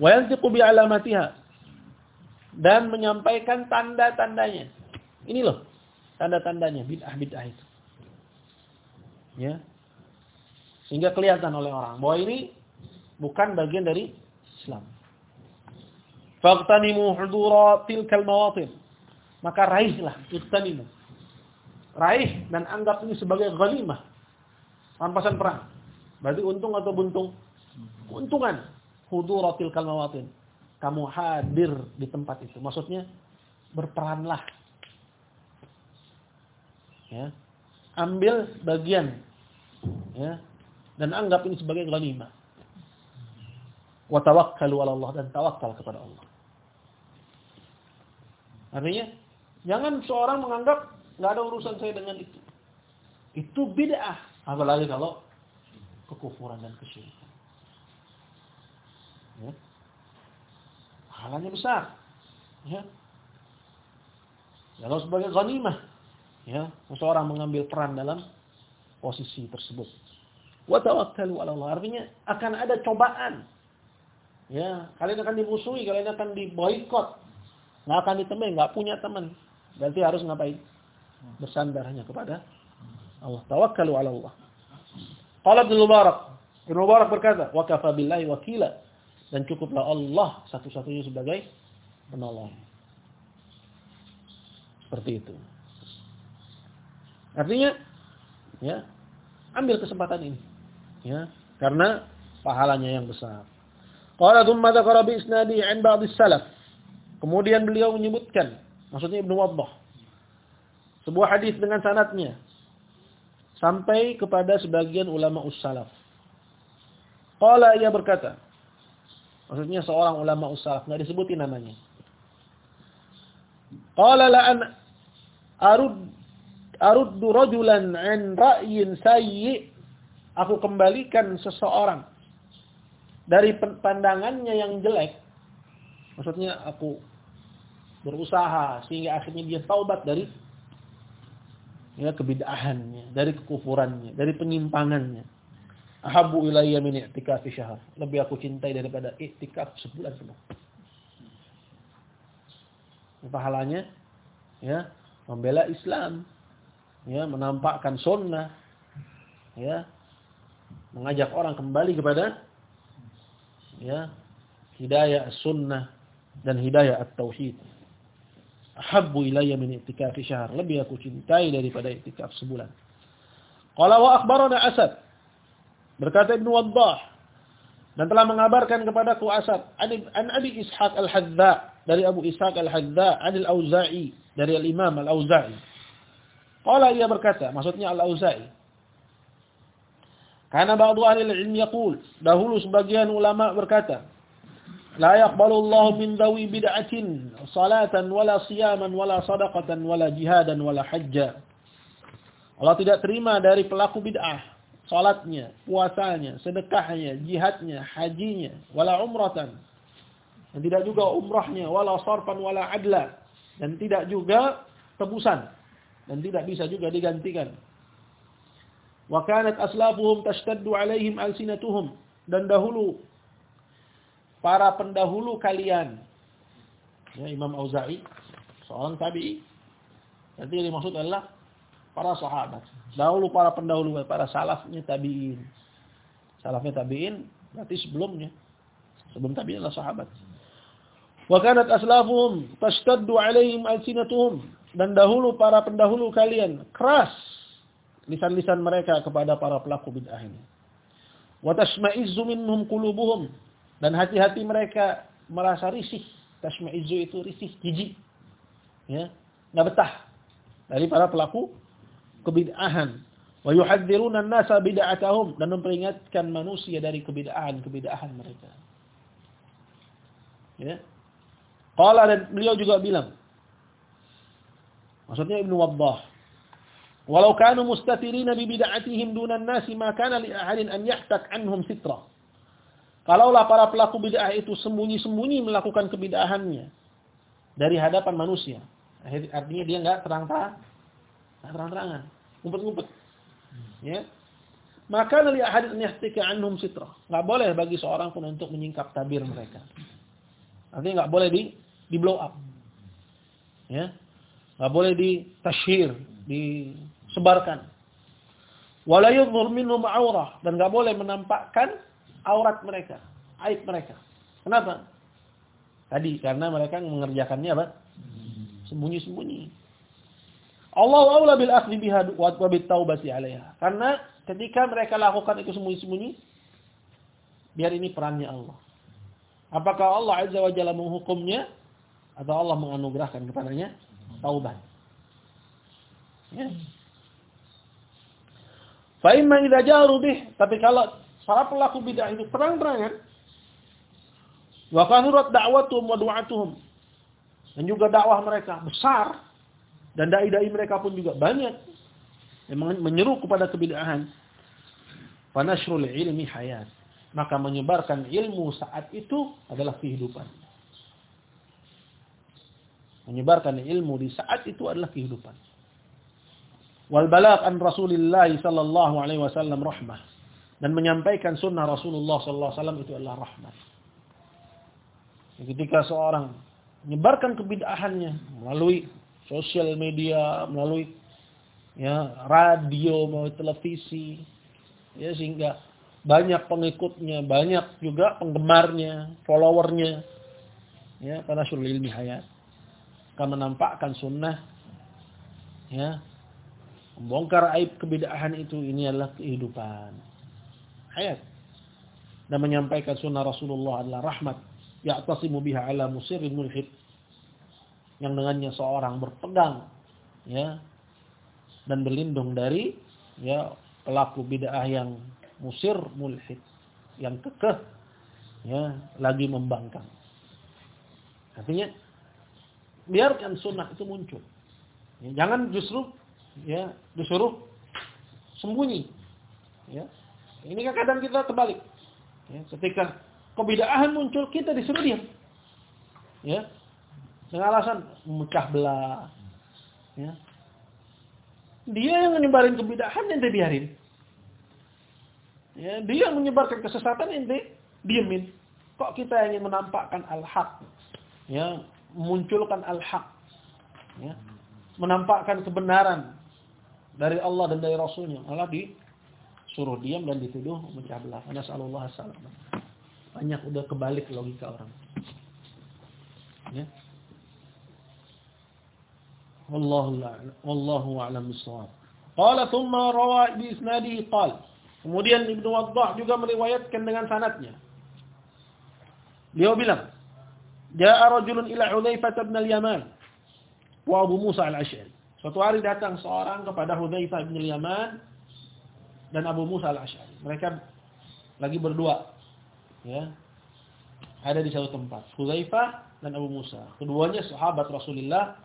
A: Wa yantiqu bi alamatiha dan menyampaikan tanda-tandanya. Ini loh tanda-tandanya bid'ah-bid'ah itu. Ya. Sehingga kelihatan oleh orang bahwa ini bukan bagian dari Islam. Faqtanimu hudura tilkal mawatin. Maka raihlah, iqtanimu. Raih dan anggap ini sebagai ghanimah. Rampasan perang. Berarti untung atau buntung? Untungan. Hudura tilkal mawatin. Kamu hadir di tempat itu. Maksudnya berperanlah. Ya. Ambil bagian. Ya. Dan anggap ini sebagai ghanimah. Wa tawakkalu ala Allah dan tawakal kepada Allah. Artinya, jangan seorang menganggap nggak ada urusan saya dengan itu. Itu bid'ah, apalagi kalau kekufuran dan kesyirikan. Ya. Halanya besar. Ya. Kalau sebagai ghanimah, ya, seseorang mengambil peran dalam posisi tersebut. Wa tawakkalu ala Allah. Artinya akan ada cobaan Ya, kalian akan dimusuhi, kalian akan diboykot. Nggak akan ditemui, nggak punya teman. Berarti harus ngapain? Bersandar hanya kepada Allah. Tawakkalu ala Allah. Qala Ibnu Mubarak. Ibnu Mubarak berkata, "Wa kafa wakila." Dan cukuplah Allah satu-satunya sebagai penolong. Seperti itu. Artinya, ya, ambil kesempatan ini. Ya, karena pahalanya yang besar. Qala thumma dzakara bi isnadi 'an ba'd salaf. Kemudian beliau menyebutkan, maksudnya Ibnu Waddah. Sebuah hadis dengan sanatnya sampai kepada sebagian ulama ussalaf. Qala ia berkata, maksudnya seorang ulama ussalaf enggak disebutin namanya. Qala la an arud aruddu rajulan 'an ra'yin sayyi aku kembalikan seseorang dari pandangannya yang jelek, maksudnya aku berusaha sehingga akhirnya dia taubat dari ya kebidahannya, dari kekufurannya, dari penyimpangannya. Ahabu ilayya min i'tikaf syahr. Lebih aku cintai daripada i'tikaf sebulan penuh. Pahalanya ya, membela Islam, ya, menampakkan sunnah, ya, mengajak orang kembali kepada ya hidayah sunnah dan hidayah at-tauhid. Habbu ilayya min i'tikafi syahr. Lebih aku cintai daripada i'tikaf sebulan. Qala wa akhbarana Asad. Berkata Ibnu Waddah dan telah mengabarkan kepadaku Asad an Abi Ishaq Al-Hadza dari Abu Ishaq Al-Hadza an Al-Auza'i dari Al-Imam Al-Auza'i. Qala ia berkata, maksudnya Al-Auza'i. Karena ba'du ahli ilmi yaqul, dahulu sebagian ulama berkata, La yaqbalu Allah min dawi bid'atin salatan wala siyaman wala sadaqatan wala jihadan wala hajja. Allah tidak terima dari pelaku bid'ah, salatnya, puasanya, sedekahnya, jihadnya, hajinya, wala umratan. Dan tidak juga umrahnya, wala sarfan wala adla. Dan tidak juga tebusan. Dan tidak bisa juga digantikan. Wa kanat aslafuhum tashtaddu alaihim alsinatuhum. Dan dahulu para pendahulu kalian. Ya, Imam Auza'i seorang tabi'i. Jadi yang dimaksud adalah para sahabat. Dahulu para pendahulu, para salafnya tabi'in. Salafnya tabi'in berarti sebelumnya. Sebelum tabi'in adalah sahabat. Wa kanat aslafuhum tashtaddu alaihim alsinatuhum. Dan dahulu para pendahulu kalian keras lisan-lisan mereka kepada para pelaku bid'ah ini. Wa minhum dan hati-hati mereka merasa risih. Tashma'izzu itu risih, jijik. Ya, enggak betah dari para pelaku kebid'ahan. Wa yuhadziruna an-nasa bid'atahum dan memperingatkan manusia dari kebid'ahan-kebid'ahan mereka. Ya. Qala dan beliau juga bilang Maksudnya Ibnu Wabbah Walau kanu mustatirina bi bid'atihim dunan nasi ma kana li ahadin an yahtak anhum sitra. Kalaulah para pelaku bid'ah itu sembunyi-sembunyi melakukan kebid'ahannya dari hadapan manusia. Artinya dia enggak terang-terang, enggak terang-terangan, ngumpet-ngumpet. Ya. Maka li ahadin an yahtika anhum sitra. Enggak boleh bagi seorang pun untuk menyingkap tabir mereka. Artinya enggak boleh di di blow up. Ya. Enggak boleh di tashhir, di sebarkan. Wala yudhur minhum aurah dan enggak boleh menampakkan aurat mereka, aib mereka. Kenapa? Tadi karena mereka mengerjakannya apa? Sembunyi-sembunyi. Allah aula bil akhdi biha wa bit taubati 'alaiha. Karena ketika mereka lakukan itu sembunyi-sembunyi biar ini perannya Allah. Apakah Allah Azza wa Jalla menghukumnya atau Allah menganugerahkan kepadanya taubat? Ya. Fa imma idza jaru tapi kalau para pelaku bid'ah itu terang-terangan wa kanurat da'watuhum wa du'atuhum dan juga dakwah mereka besar dan dai-dai mereka pun juga banyak yang menyeru kepada kebid'ahan. Fanashrul ilmi hayat. Maka menyebarkan ilmu saat itu adalah kehidupan. Menyebarkan ilmu di saat itu adalah kehidupan wal balagh an Rasulillah sallallahu alaihi wasallam rahmah dan menyampaikan sunnah Rasulullah sallallahu alaihi wasallam itu adalah rahmat. Ketika seorang menyebarkan kebid'ahannya melalui sosial media, melalui ya radio, melalui televisi, ya sehingga banyak pengikutnya, banyak juga penggemarnya, followernya, ya karena sul ilmi hayat, akan menampakkan sunnah, ya Membongkar aib kebidahan itu ini adalah kehidupan. Hayat. Dan menyampaikan sunnah Rasulullah adalah rahmat. Ya'tasimu biha ala musirin mulhid. Yang dengannya seorang berpegang. ya Dan berlindung dari ya pelaku bid'ah yang musir mulhid. Yang kekeh. ya Lagi membangkang. Artinya biarkan sunnah itu muncul. Ya, jangan justru ya disuruh sembunyi. Ya. Ini kan kadang kita terbalik. Ya ketika kebidaahan muncul kita disuruh diam. Ya. Dengan alasan memecah belah. Ya. Dia yang menyebarin kebidaahan ente biarin. Ya dia yang menyebarkan kesesatan ente diemin. Kok kita ingin menampakkan al-haq? Ya munculkan al-haq. Ya. Menampakkan kebenaran dari Allah dan dari Rasulnya. Allah disuruh diam dan dituduh memecah belah. Nasallallahu salam. Banyak udah kebalik logika orang. Ya. Wallahu a'lam. Wallahu a'lam bissawab. Qala thumma rawa bi qala. Kemudian Ibnu Waddah juga meriwayatkan dengan sanadnya. Beliau bilang, "Ja'a rajulun ila Hudzaifah bin al-Yaman wa Abu Musa al-Asy'ari." Suatu hari datang seorang kepada Hudzaifah bin al-Yaman dan Abu Musa al-Asy'ari. Mereka lagi berdua. Ya. Ada di satu tempat. Hudzaifah dan Abu Musa. Keduanya sahabat Rasulullah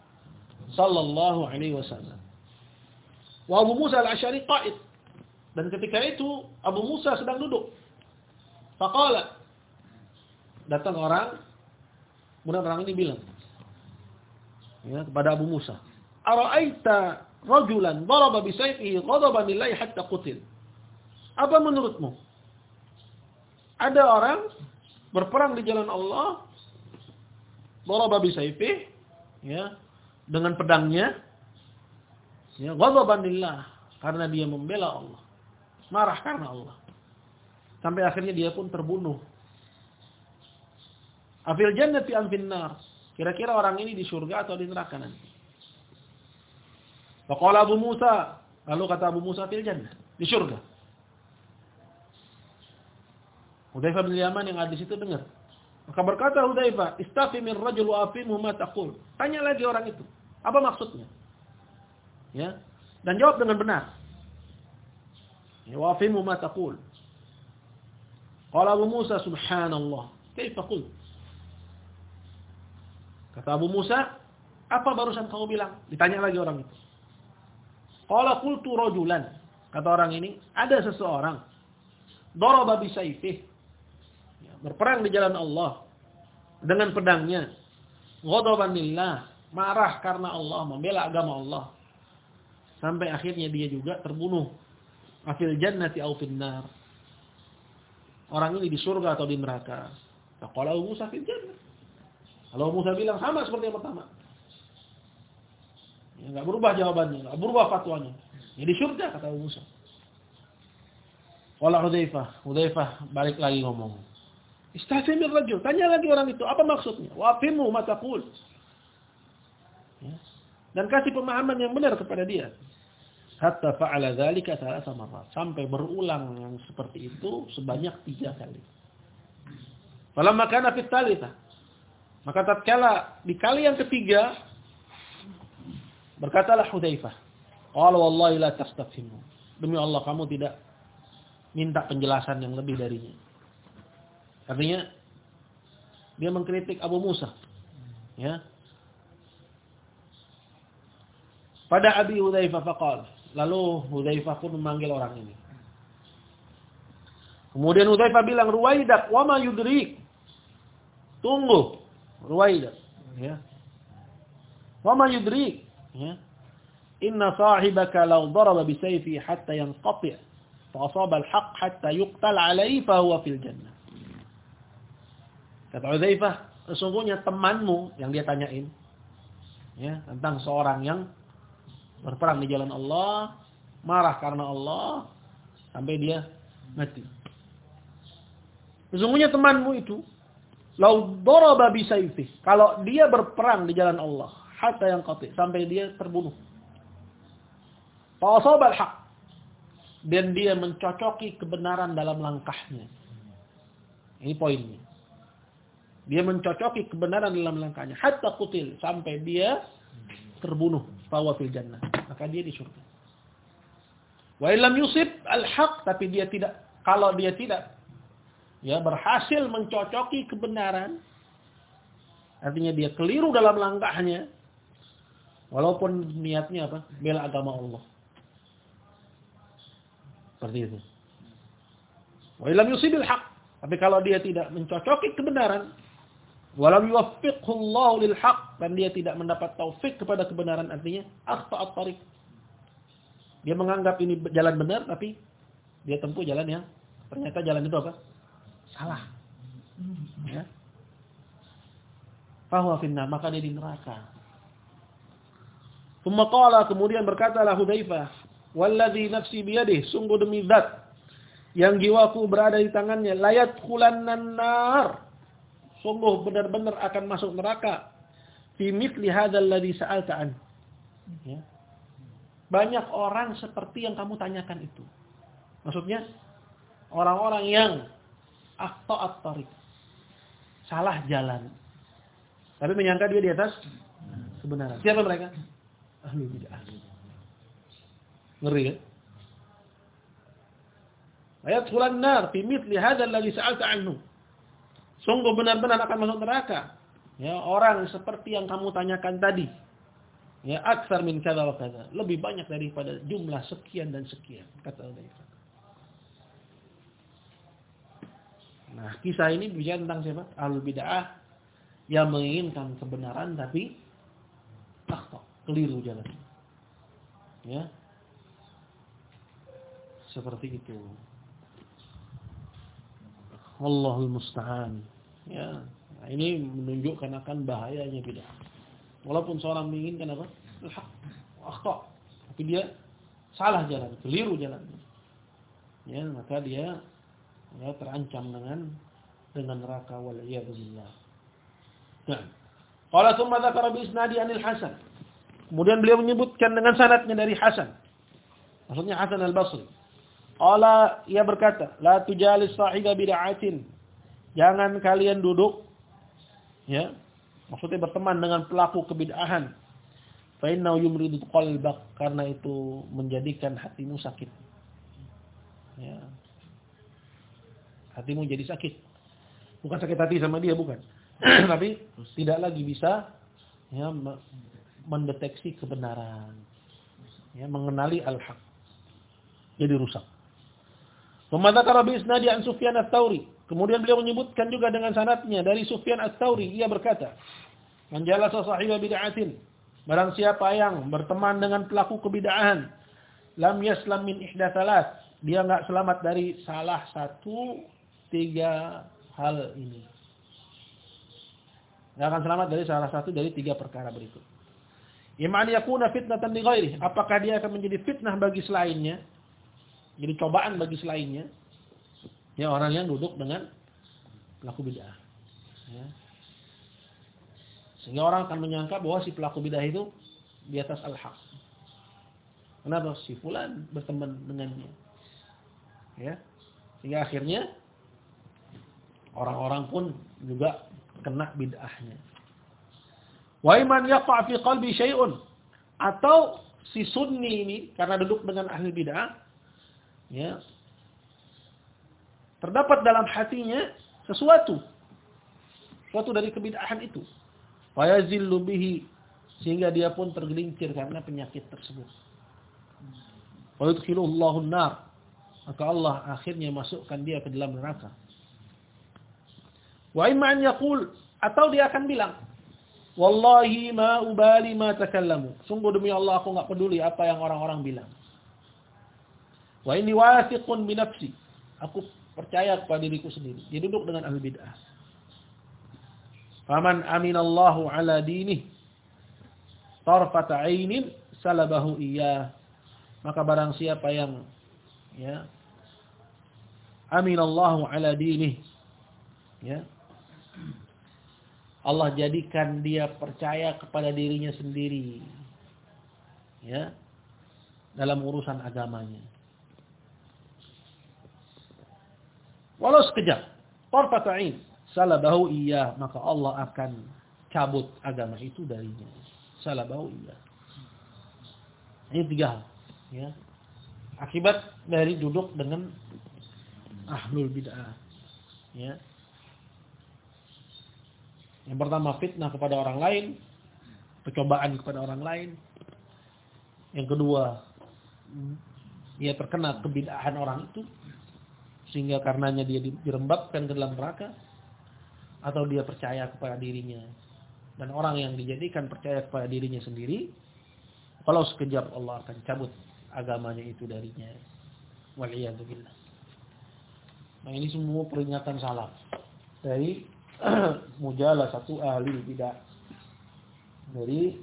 A: sallallahu alaihi wasallam. Wa Abu Musa al-Asy'ari qa'id. Dan ketika itu Abu Musa sedang duduk. Faqala datang orang kemudian orang ini bilang ya, kepada Abu Musa, "Ara'aita rajulan daraba bi sayfihi ghadaban lillahi hatta qutil?" Apa menurutmu? Ada orang berperang di jalan Allah daraba bi sayfihi ya, dengan pedangnya ya ghadaban lillah karena dia membela Allah. Marah karena Allah. Sampai akhirnya dia pun terbunuh. Afil jannati am finnar kira-kira orang ini di surga atau di neraka nanti Faqala Abu Musa lalu kata Abu Musa fil jannah di surga Hudzaifah bin Yaman yang ada di situ dengar maka berkata Hudzaifah, "Istafi min rajul wa afimhu ma taqul." Tanya lagi orang itu, apa maksudnya? Ya. Dan jawab dengan benar. Ya, wa afimhu ma taqul. Qala Abu Musa, "Subhanallah, kaifa qult?" Kata Abu Musa, "Apa barusan kamu bilang?" Ditanya lagi orang itu. Qala qultu rajulan. Kata orang ini, ada seseorang daraba bi sayfihi berperang di jalan Allah dengan pedangnya. Ghadaban lillah, marah karena Allah, membela agama Allah. Sampai akhirnya dia juga terbunuh. Afil jannati au finnar. Orang ini di surga atau di neraka. Kalau Musa fil jannah. Kalau Musa bilang sama seperti yang pertama. Ya, enggak berubah jawabannya, enggak berubah fatwanya. Ya di surga kata Musa. Qala Hudzaifah, Hudzaifah balik lagi ngomong. Istafimir rajul. Tanya lagi orang itu. Apa maksudnya? Wafimu mataqul. Ya. Dan kasih pemahaman yang benar kepada dia. Hatta fa'ala dzalika thalatha marrat. Sampai berulang yang seperti itu sebanyak tiga kali. Falamma kana fit. Maka tatkala di kali yang ketiga berkatalah Hudzaifah, "Qala wallahi la tastafhimu." Demi Allah kamu tidak minta penjelasan yang lebih darinya. Artinya dia mengkritik Abu Musa. Ya. Pada Abi Hudzaifah faqal. Lalu Hudzaifah pun memanggil orang ini. Kemudian Hudzaifah bilang, "Ruwaidak, wa ma yudrik?" Tunggu. Ruwaidak, ya. Wa ma yudrik? Ya. Inna sahibaka law daraba bi sayfi hatta yanqati' fa asaba al-haqq hatta yuqtal alayhi fa huwa fil jannah. Kata Uzaifah, sesungguhnya temanmu yang dia tanyain ya, tentang seorang yang berperang di jalan Allah, marah karena Allah sampai dia mati. Sesungguhnya temanmu itu lau daraba bi kalau dia berperang di jalan Allah hatta yang qati sampai dia terbunuh. Fa'asabal haq dan dia mencocoki kebenaran dalam langkahnya. Ini poinnya. Dia mencocoki kebenaran dalam langkahnya. Hatta kutil. Sampai dia terbunuh. Fawa fil jannah. Maka dia di surga. Wa ilam yusib al-haq. Tapi dia tidak. Kalau dia tidak. Ya berhasil mencocoki kebenaran. Artinya dia keliru dalam langkahnya. Walaupun niatnya apa? Bela agama Allah. Seperti itu. Wa ilam yusibil haq. Tapi kalau dia tidak mencocoki kebenaran, Walam yuwaffiqhu lil haq dan dia tidak mendapat taufik kepada kebenaran artinya akhta at-tariq. Dia menganggap ini jalan benar tapi dia tempuh jalan yang ternyata jalan itu apa? Salah. Ya. Fahuwa maka dia di neraka. Thumma qala kemudian berkatalah Hudzaifah, "Wallazi nafsi biyadihi, sungguh demi zat yang jiwaku berada di tangannya, layat khulannan nar." sungguh benar-benar akan masuk neraka fi mithli hadzal ladzi sa'alta an Ya. Banyak orang seperti yang kamu tanyakan itu. Maksudnya orang-orang yang akhta'at tariq. Salah jalan. Tapi menyangka dia di atas kebenaran. Siapa mereka? Ahli bid'ah. Ngeri kan? Ayat sulan nar fi mithli hadzal ladzi sa'alta. Sungguh benar-benar akan masuk neraka. Ya, orang seperti yang kamu tanyakan tadi. Ya, aksar min kada wa kada. Lebih banyak daripada jumlah sekian dan sekian, kata Allah. Nah, kisah ini bicara tentang siapa? Ahlul bid'ah yang menginginkan kebenaran tapi keliru jalan. Ya. Seperti itu. Allahul musta'an. Ya. Nah, ini menunjukkan akan bahayanya bid'ah. Walaupun seorang menginginkan apa? Al-haq, akhta. Tapi dia salah jalan, keliru jalan. Ya, maka dia ya terancam dengan dengan neraka wal billah. Nah, qala thumma dzakara bi isnadi anil Hasan. Kemudian beliau menyebutkan dengan sanadnya dari Hasan. Maksudnya Hasan al-Basri. Qala ia berkata, la tujalis sahiba bid'atin. Jangan kalian duduk ya. Maksudnya berteman dengan pelaku kebid'ahan. Fa innahu yumridu qalbak karena itu menjadikan hatimu sakit. Ya, hatimu jadi sakit. Bukan sakit hati sama dia, bukan. Tapi tidak lagi bisa ya, mendeteksi kebenaran. Ya, mengenali al-haq. Jadi rusak. Memadzakara bi isnadi an Sufyan ats-Tsauri. Kemudian beliau menyebutkan juga dengan sanatnya dari Sufyan ats-Tsauri, ia berkata, "Man jalasa sahiba bid'atin" Barang siapa yang berteman dengan pelaku kebid'ahan, lam yaslam min ihda Dia enggak selamat dari salah satu tiga hal ini. Tidak akan selamat dari salah satu dari tiga perkara berikut. Iman yakuna fitnatan li ghairi. Apakah dia akan menjadi fitnah bagi selainnya? Jadi cobaan bagi selainnya. Ya orang yang duduk dengan pelaku bid'ah. Ya. Sehingga orang akan menyangka bahwa si pelaku bid'ah itu di atas al-haq. Kenapa? Si fulan berteman dengannya. Ya. Sehingga akhirnya Orang-orang pun juga kena bid'ahnya. Wa iman yaqa' fi qalbi syai'un. Atau si sunni ini karena duduk dengan ahli bid'ah ya terdapat dalam hatinya sesuatu. Sesuatu dari kebid'ahan itu. Wa yazillu bihi sehingga dia pun tergelincir karena penyakit tersebut. Wa yudkhiluhu nar maka Allah akhirnya masukkan dia ke dalam neraka. Wa imma yaqul atau dia akan bilang, "Wallahi ma ubali ma takallamu." Sungguh demi Allah aku enggak peduli apa yang orang-orang bilang. Wa inni wathiqun bi nafsi. Aku percaya kepada diriku sendiri. Dia duduk dengan ahli bid'ah. Faman aminallahu ala dinih tarfata ainin salabahu iya. Maka barang siapa yang ya aminallahu ala dinih ya Allah jadikan dia percaya kepada dirinya sendiri. Ya. Dalam urusan agamanya. Walau sekejap. Tarfata'in. Salabahu iya. Maka Allah akan cabut agama itu darinya. Salabahu iya. Ini tiga hal. Ya. Akibat dari duduk dengan ahlul bid'ah. Ya. Yang pertama fitnah kepada orang lain, percobaan kepada orang lain. Yang kedua, dia terkena kebid'ahan orang itu sehingga karenanya dia dirembabkan ke dalam neraka atau dia percaya kepada dirinya. Dan orang yang dijadikan percaya kepada dirinya sendiri kalau sekejap Allah akan cabut agamanya itu darinya. Waliyadzubillah nah ini semua peringatan salah dari mujalah satu ahli tidak dari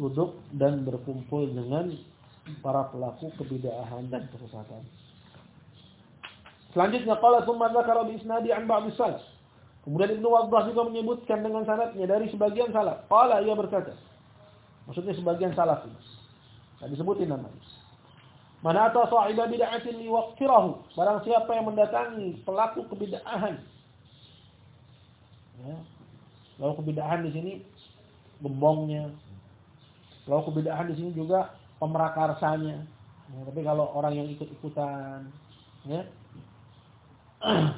A: duduk dan berkumpul dengan para pelaku kebidaahan dan kesesatan. Selanjutnya qala tsumma dzakara bi isnadi an ba'd salaf. Kemudian Ibnu Waddah juga menyebutkan dengan sanadnya dari sebagian salaf. Qala ia berkata, Maksudnya sebagian salafi. Tadi disebutin namanya. Mana atau sahiba bid'atin liwaqfirahu. Barang siapa yang mendatangi pelaku kebid'ahan. Ya. Lalu kebid'ahan di sini gembongnya. Lalu kebid'ahan di sini juga pemerakarsanya. Ya, tapi kalau orang yang ikut-ikutan, ya,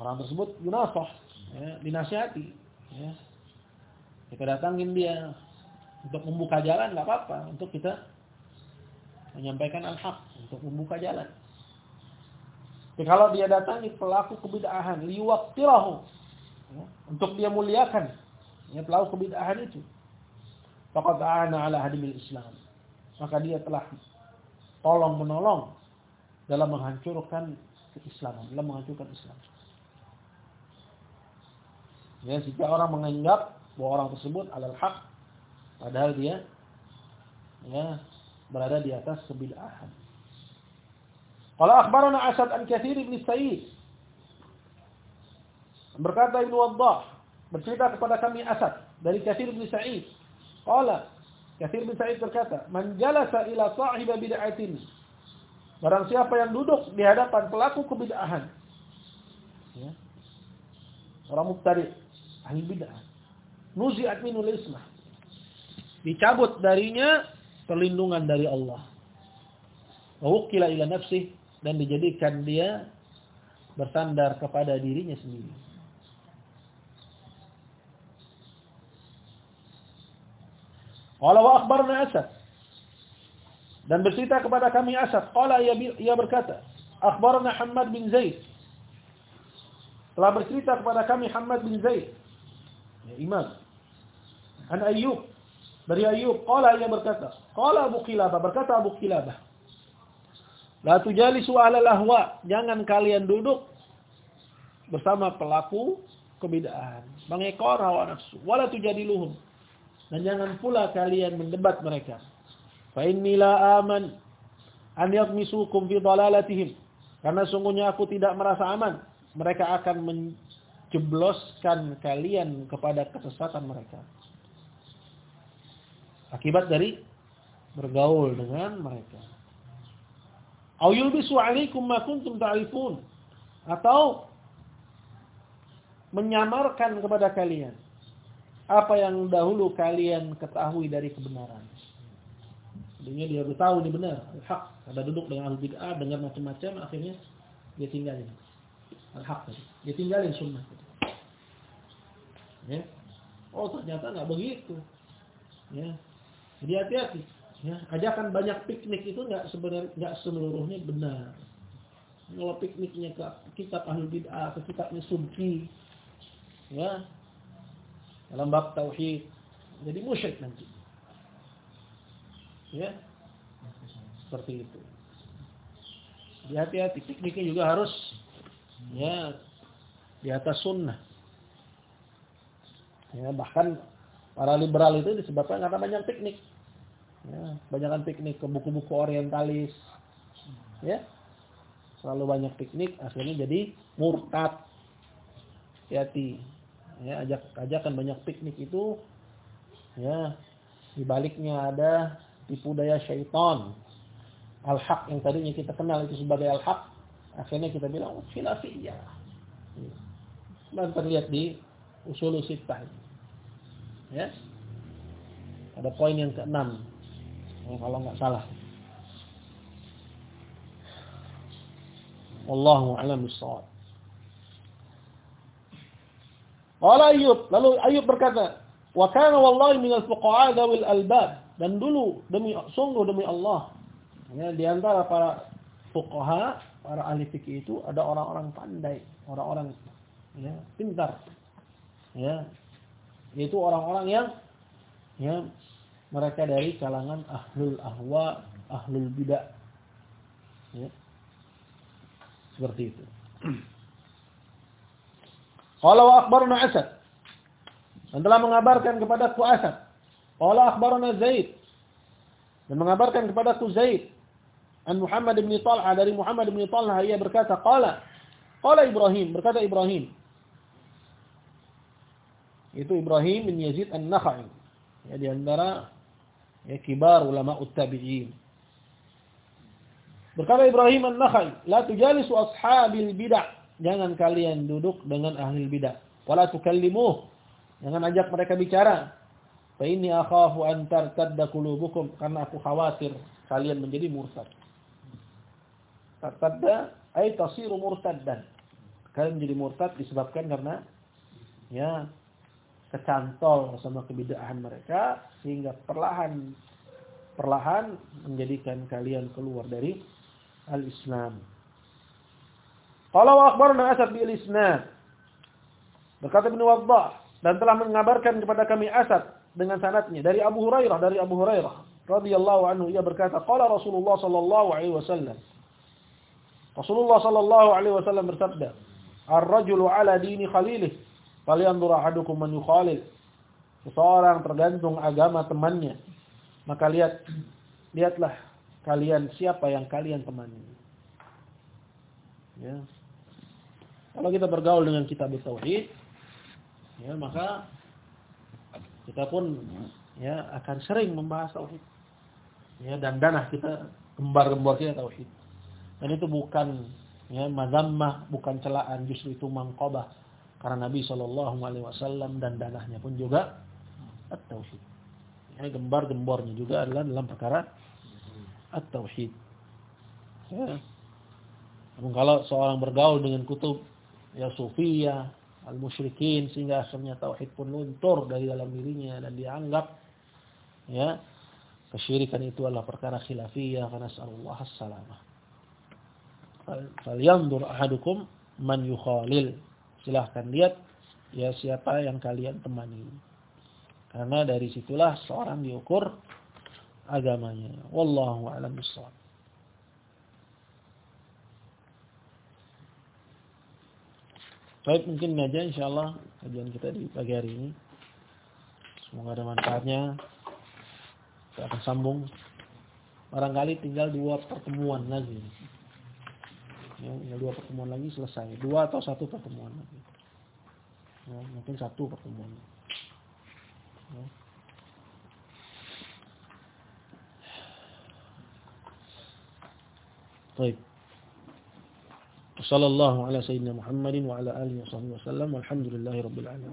A: orang tersebut yunafah, ya, dinasihati, ya. Kita datangin dia untuk membuka jalan nggak apa-apa, untuk kita menyampaikan al-haq, untuk membuka jalan. Tapi kalau dia datangi pelaku kebid'ahan, liwaqtirahu, ya, untuk dia muliakan ya, pelaku kebid'ahan itu. Faqad ana ala hadimil Islam. Maka dia telah tolong menolong dalam menghancurkan keislaman, dalam menghancurkan Islam. Ya, jika orang menganggap bahwa orang tersebut adalah hak padahal dia ya berada di atas kebid'ahan. Kalau akhbarana Asad an Kathir bin Sa'id berkata Ibnu Waddah bercerita kepada kami Asad dari Kathir bin Sa'id. Qala Kathir bin Sa'id berkata, "Man jalasa ila sahib bid'atin" Barang siapa yang duduk di hadapan pelaku kebid'ahan. Ya. Orang mubtadi, ahli bid'ah nuzi'at minul ismah. Dicabut darinya perlindungan dari Allah. Wukila ila nafsih dan dijadikan dia bersandar kepada dirinya sendiri. Qala wa akhbarna Asad. Dan bercerita kepada kami Asad. Qala ia berkata, akhbarna Hamad bin Zaid. Telah bercerita kepada kami Hamad bin Zaid. Ya, imam. An Ayyub. Dari Ayyub. Qala ia berkata. Qala Abu Qilabah. Berkata Abu Qilabah. La tujalisu ahlal ahwa. Jangan kalian duduk bersama pelaku kebidaan. Mengekor hawa nafsu. Wala tujadiluhum. Dan jangan pula kalian mendebat mereka. Fa inni la aman an yakmisukum fi dalalatihim. Karena sungguhnya aku tidak merasa aman. Mereka akan menjebloskan kalian kepada kesesatan mereka akibat dari bergaul dengan mereka. Au yulbisu 'alaikum ma kuntum ta'rifun atau menyamarkan kepada kalian apa yang dahulu kalian ketahui dari kebenaran. Dia udah tahu ini benar, hak. Ada duduk dengan ahli bid'ah, dengar macam-macam, akhirnya dia tinggalin. Al-haq Dia tinggalin sunnah. Ya. Oh ternyata nggak begitu. Ya. Jadi hati-hati. Ya, ajakan banyak piknik itu nggak sebenarnya nggak seluruhnya benar. Kalau pikniknya ke kitab ahli bid'ah, ke kitabnya subki, ya, dalam bab tauhid, jadi musyrik nanti. Ya, seperti itu. Hati-hati, pikniknya juga harus ya di atas sunnah. Ya, bahkan Para liberal itu disebabkan karena banyak piknik. Ya, banyakkan piknik ke buku-buku orientalis. Ya. Selalu banyak piknik, akhirnya jadi murtad. Hati-hati. Ya, ajak ajakan banyak piknik itu ya di baliknya ada tipu daya syaitan. Al-haq yang tadinya kita kenal itu sebagai al-haq, akhirnya kita bilang oh, khilafiyah. Dan terlihat di usul. Ya. Ada poin yang keenam. Kalau nggak salah. Wallahu a'lam bishawab. Qala Ayub, lalu Ayub berkata, "Wa kana wallahi minal fuqaha dawil albab." Dan dulu demi sungguh demi Allah, ya, di antara para fuqaha, para ahli fikih itu ada orang-orang pandai, orang-orang ya, pintar. Ya, yaitu orang-orang yang ya mereka dari kalangan ahlul ahwa, ahlul bidah. Ya. Seperti itu. Qala wa Asad. Dan telah mengabarkan kepada ku Asad. Qala akhbarana Zaid. Dan mengabarkan kepada ku Zaid. An Muhammad bin Talha dari Muhammad bin Talha ia berkata qala qala Ibrahim berkata Ibrahim itu Ibrahim bin Yazid An-Nakhai. Ya di antara ya kibar ulama uttabi'in. Berkata Ibrahim An-Nakhai, "La tujalisu ashabil bid'ah." Jangan kalian duduk dengan ahli bid'ah. Wala tukallimuh. Jangan ajak mereka bicara. Fa inni akhafu an tartadda qulubukum karena aku khawatir kalian menjadi murtad. Tartadda ay tasiru murtaddan. Kalian menjadi murtad disebabkan karena ya kecantol sama kebidaahan mereka sehingga perlahan perlahan menjadikan kalian keluar dari al-Islam. Kalau akhbarna Asad bil isnad. Berkata Ibnu Waddah dan telah mengabarkan kepada kami Asad dengan sanatnya dari Abu Hurairah dari Abu Hurairah radhiyallahu anhu ia berkata qala Rasulullah sallallahu alaihi wasallam Rasulullah sallallahu alaihi wasallam bersabda Ar-rajulu ala dini khalilih falyanzur ahadukum man yukhalil Seseorang tergantung agama temannya maka lihat lihatlah kalian siapa yang kalian temani ya kalau kita bergaul dengan kitab tauhid ya maka kita pun ya akan sering membahas tauhid. Ya dan danah kita gembar-gembor kita tauhid. Dan itu bukan ya mazammah, bukan celaan, justru itu mangkobah. Karena Nabi Shallallahu alaihi wasallam dan danahnya pun juga at-tauhid. Ya, gembar-gembornya juga adalah dalam perkara at-tauhid. Ya. Namun kalau seorang bergaul dengan kutub ya sufiyah al-musyrikin sehingga akhirnya tauhid pun luntur dari dalam dirinya dan dianggap ya kesyirikan itu adalah perkara khilafiyah karena sallallahu as-salamah. Falyanzur ahadukum man yukhalil. Silahkan lihat ya siapa yang kalian temani. Karena dari situlah seorang diukur agamanya. Wallahu a'lam bishawab. Baik, mungkin aja insyaallah kajian kita di pagi hari ini. Semoga ada manfaatnya. Kita akan sambung. Barangkali tinggal dua pertemuan lagi. Ya, tinggal dua pertemuan lagi selesai. Dua atau satu pertemuan lagi. Ya, mungkin satu pertemuan. Ya. Baik. وصلى الله على سيدنا محمد وعلى آله وصحبه وسلم والحمد لله رب العالمين